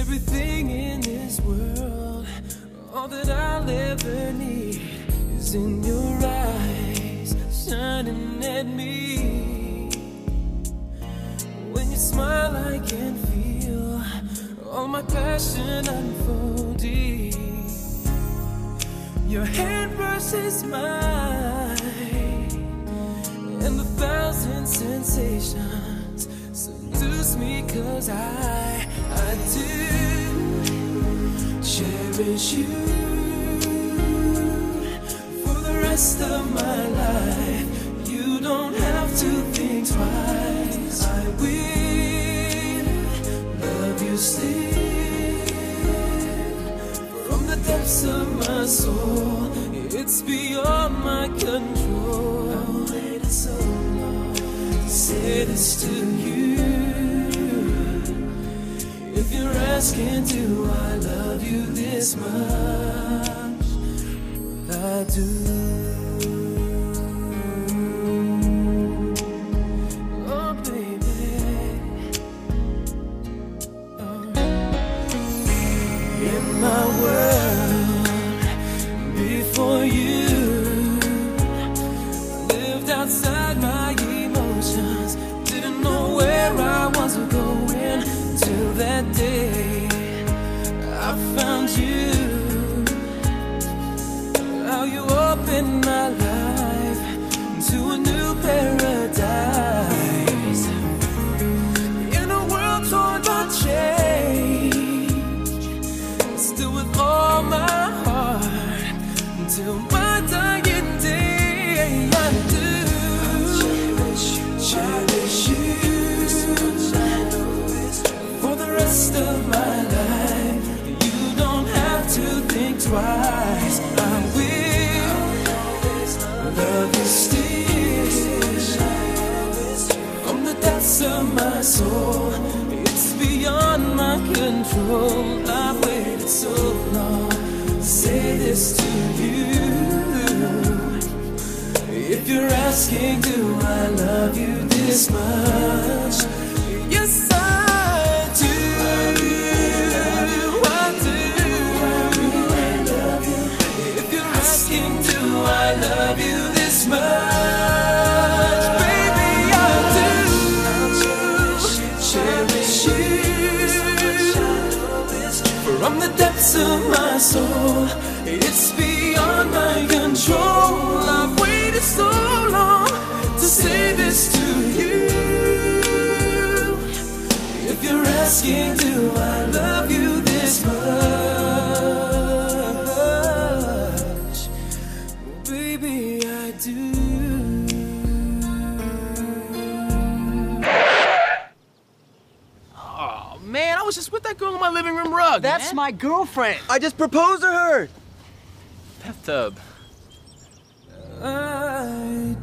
Everything in this world, all that I'll ever need is in your eyes, shining at me. When you smile, I can feel all my passion unfolding. Your hand versus mine, and the thousand sensations seduce me, cause I, I do cherish you for the rest of my life. You don't have to think twice. I will love you still from the depths of my soul. It's beyond my control. I waited so long to say this to you. If you're asking, do I love you this much? I do. Opened my life to a new paradise. In a world torn by change, still with all my heart until my dying day. I do cherish you for the rest of my life. You don't have to think twice. Of my soul. It's beyond my control. I've waited so long to say this to you. If you're asking, do I love you this much? My soul. It's beyond my control. I've waited so long to say this to you. Was just with that girl on my living room rug. That's man. my girlfriend. I just proposed to her. bathtub. I